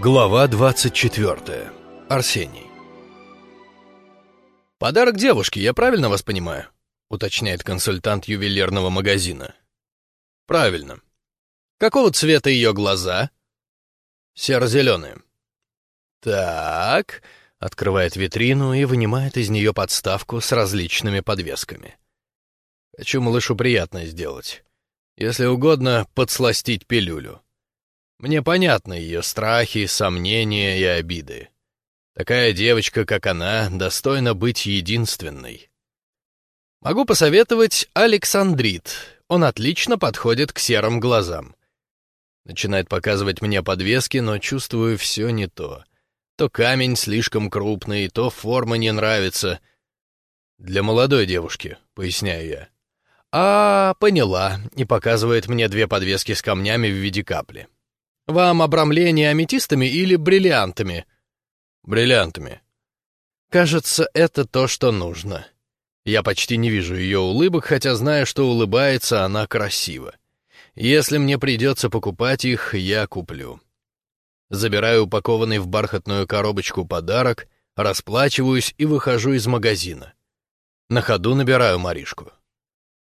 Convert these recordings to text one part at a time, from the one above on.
Глава 24. Арсений. «Подарок девушке, я правильно вас понимаю?» — уточняет консультант ювелирного магазина. «Правильно. Какого цвета ее глаза?» «Серо-зеленые». «Так...» — открывает витрину и вынимает из нее подставку с различными подвесками. «Хочу малышу приятное сделать. Если угодно, подсластить пилюлю». Мне понятны ее страхи, сомнения и обиды. Такая девочка, как она, достойна быть единственной. Могу посоветовать Александрит. Он отлично подходит к серым глазам. Начинает показывать мне подвески, но чувствую все не то. То камень слишком крупный, то форма не нравится. Для молодой девушки, поясняю я. А, поняла, и показывает мне две подвески с камнями в виде капли. Вам обрамление аметистами или бриллиантами? Бриллиантами. Кажется, это то, что нужно. Я почти не вижу ее улыбок, хотя знаю, что улыбается она красиво. Если мне придется покупать их, я куплю. Забираю упакованный в бархатную коробочку подарок, расплачиваюсь и выхожу из магазина. На ходу набираю Маришку.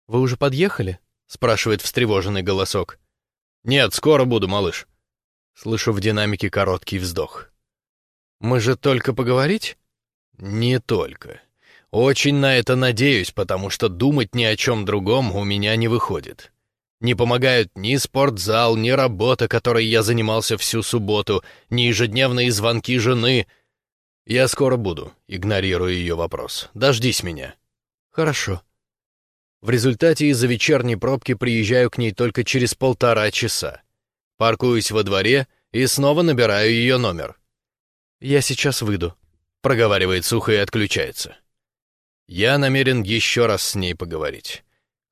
«Вы уже подъехали?» — спрашивает встревоженный голосок. «Нет, скоро буду, малыш». Слышу в динамике короткий вздох. «Мы же только поговорить?» «Не только. Очень на это надеюсь, потому что думать ни о чем другом у меня не выходит. Не помогают ни спортзал, ни работа, которой я занимался всю субботу, ни ежедневные звонки жены. Я скоро буду, игнорируя ее вопрос. Дождись меня». «Хорошо». В результате из-за вечерней пробки приезжаю к ней только через полтора часа. Паркуюсь во дворе и снова набираю ее номер. «Я сейчас выйду», — проговаривает сухо и отключается. Я намерен еще раз с ней поговорить.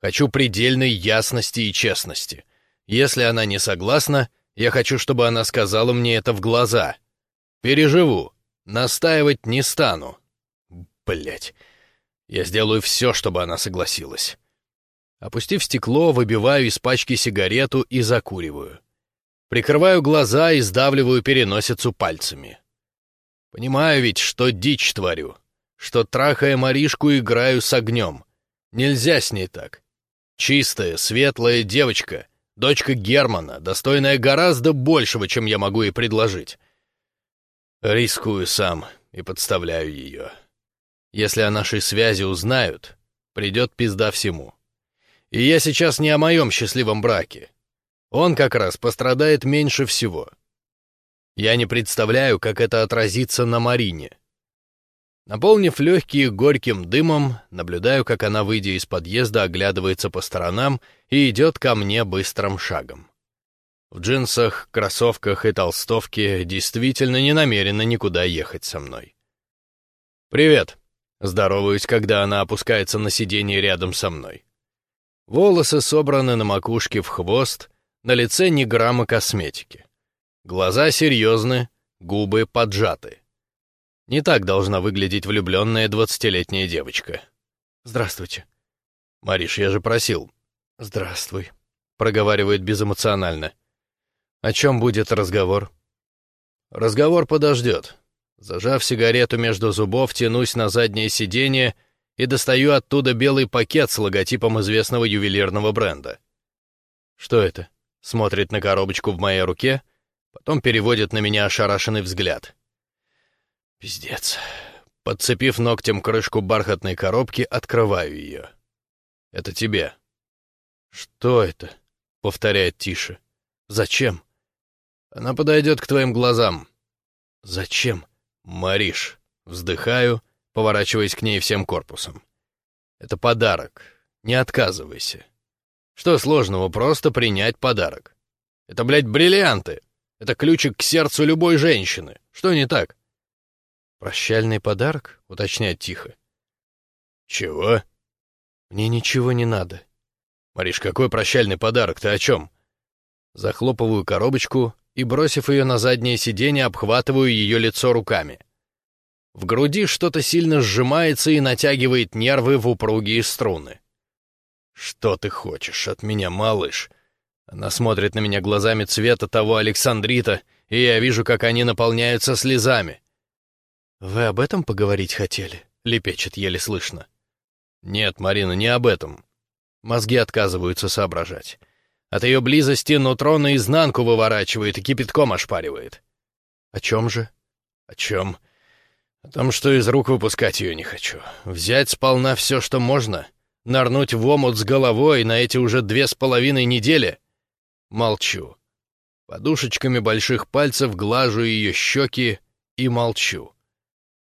Хочу предельной ясности и честности. Если она не согласна, я хочу, чтобы она сказала мне это в глаза. Переживу. Настаивать не стану. Блять. Я сделаю все, чтобы она согласилась. Опустив стекло, выбиваю из пачки сигарету и закуриваю. Прикрываю глаза и сдавливаю переносицу пальцами. Понимаю ведь, что дичь творю, что, трахая Маришку, играю с огнем. Нельзя с ней так. Чистая, светлая девочка, дочка Германа, достойная гораздо большего, чем я могу ей предложить. Рискую сам и подставляю ее. Если о нашей связи узнают, придет пизда всему. И я сейчас не о моем счастливом браке. Он как раз пострадает меньше всего. Я не представляю, как это отразится на Марине. Наполнив легкие горьким дымом, наблюдаю, как она, выйдя из подъезда, оглядывается по сторонам и идет ко мне быстрым шагом. В джинсах, кроссовках и толстовке действительно не намерена никуда ехать со мной. «Привет!» — здороваюсь, когда она опускается на сиденье рядом со мной. Волосы собраны на макушке в хвост, на лице ни грамма косметики. Глаза серьезны, губы поджаты. Не так должна выглядеть влюбленная двадцатилетняя девочка. «Здравствуйте». «Мариш, я же просил». «Здравствуй», — проговаривает безэмоционально. «О чем будет разговор?» «Разговор подождет». Зажав сигарету между зубов, тянусь на заднее сиденье и достаю оттуда белый пакет с логотипом известного ювелирного бренда. «Что это?» Смотрит на коробочку в моей руке, потом переводит на меня ошарашенный взгляд. Пиздец. Подцепив ногтем крышку бархатной коробки, открываю ее. «Это тебе». «Что это?» — повторяет тише. «Зачем?» «Она подойдет к твоим глазам». «Зачем?» «Мариш». Вздыхаю, поворачиваясь к ней всем корпусом. «Это подарок. Не отказывайся». Что сложного, просто принять подарок? Это, блядь, бриллианты. Это ключик к сердцу любой женщины. Что не так? Прощальный подарок? Уточняет тихо. Чего? Мне ничего не надо. Мариш, какой прощальный подарок? Ты о чем? Захлопываю коробочку и, бросив ее на заднее сиденье, обхватываю ее лицо руками. В груди что-то сильно сжимается и натягивает нервы в упругие струны. «Что ты хочешь от меня, малыш?» Она смотрит на меня глазами цвета того Александрита, и я вижу, как они наполняются слезами. «Вы об этом поговорить хотели?» — лепечет еле слышно. «Нет, Марина, не об этом». Мозги отказываются соображать. От ее близости нутро наизнанку выворачивает и кипятком ошпаривает. «О чем же?» «О чем?» «О том, что из рук выпускать ее не хочу. Взять сполна все, что можно, нырнуть в омут с головой на эти уже две с половиной недели. Молчу. Подушечками больших пальцев глажу ее щеки и молчу.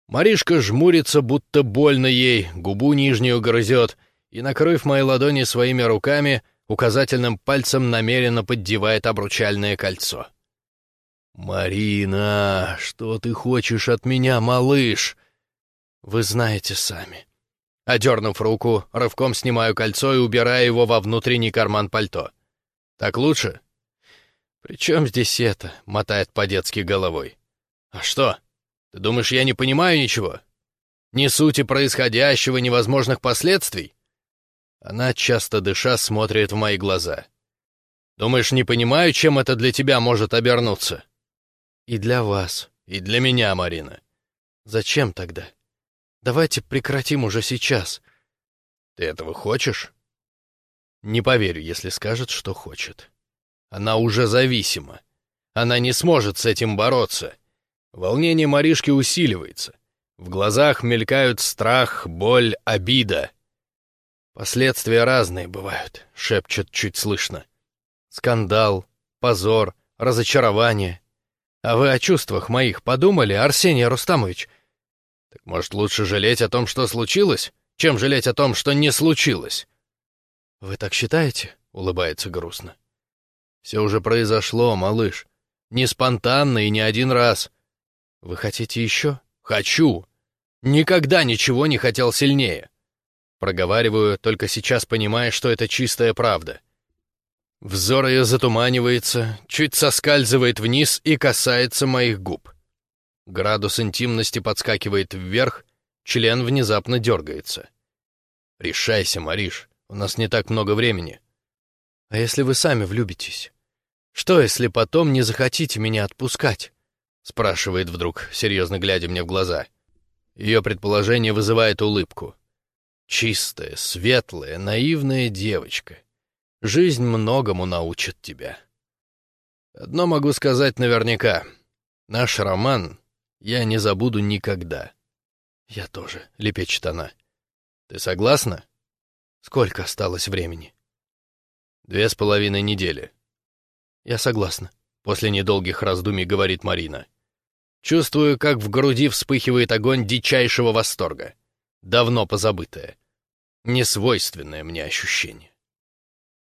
Маришка жмурится, будто больно ей, губу нижнюю грызет, и, накрыв мои ладони своими руками, указательным пальцем намеренно поддевает обручальное кольцо. «Марина, что ты хочешь от меня, малыш?» «Вы знаете сами». Одернув руку, рывком снимаю кольцо и убираю его во внутренний карман пальто. «Так лучше?» «При чем здесь это?» — мотает по-детски головой. «А что? Ты думаешь, я не понимаю ничего? Ни сути происходящего, ни возможных последствий?» Она, часто дыша, смотрит в мои глаза. «Думаешь, не понимаю, чем это для тебя может обернуться?» «И для вас, и для меня, Марина». «Зачем тогда? Давайте прекратим уже сейчас». «Ты этого хочешь?» «Не поверю, если скажет, что хочет». Она уже зависима. Она не сможет с этим бороться. Волнение Маришки усиливается. В глазах мелькают страх, боль, обида. «Последствия разные бывают», — шепчет чуть слышно. «Скандал, позор, разочарование. А вы о чувствах моих подумали, Арсений Рустамович?» «Так может, лучше жалеть о том, что случилось, чем жалеть о том, что не случилось?» «Вы так считаете?» — улыбается грустно. Все уже произошло, малыш. Не спонтанно и не один раз. Вы хотите еще? Хочу. Никогда ничего не хотел сильнее. Проговариваю, только сейчас понимая, что это чистая правда. Взор ее затуманивается, чуть соскальзывает вниз и касается моих губ. Градус интимности подскакивает вверх, член внезапно дергается. «Решайся, Мариш, у нас не так много времени». А если вы сами влюбитесь? Что, если потом не захотите меня отпускать?» спрашивает вдруг, серьезно глядя мне в глаза. Ее предположение вызывает улыбку. Чистая, светлая, наивная девочка. Жизнь многому научит тебя. Одно могу сказать наверняка. Наш роман я не забуду никогда. Я тоже, — лепечет она. Ты согласна? Сколько осталось времени? Две с половиной недели. Я согласна. После недолгих раздумий говорит Марина. Чувствую, как в груди вспыхивает огонь дичайшего восторга. Давно позабытое. Несвойственное мне ощущение.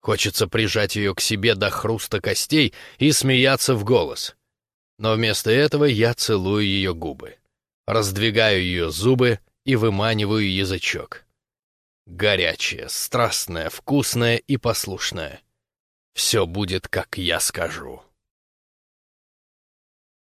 Хочется прижать ее к себе до хруста костей и смеяться в голос. Но вместо этого я целую ее губы. Раздвигаю ее зубы и выманиваю язычок. Горячая, страстная, вкусная и послушная. Все будет, как я скажу.